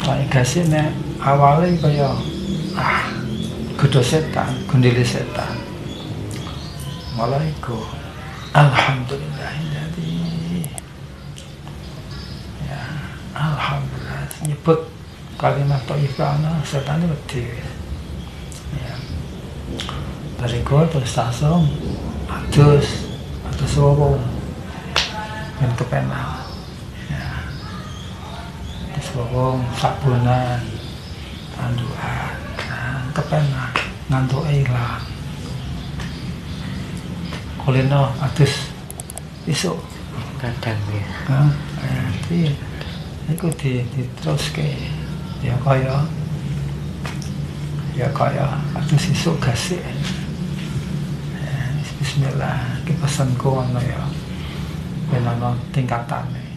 Kayak gasik nek awalnya kaya ah gedho setan, gundili setan. Malah iku alhamdulillah jadi ya alhamdulillah nyebut kalimat thayyibah ana setan wedi. Ya. Bariku terus langsung adus adus wong ben kepenak. Terus wong sabunan tandukan nah, kepenak ngantuk ilang. Kulino adus isuk. Kadang ya. Nah, jadi itu di, diteruske. Ya kaya ya kaya atau sisuk gasik. Ya, Bismillah pesenku ngono ya. Ben ana tingkatane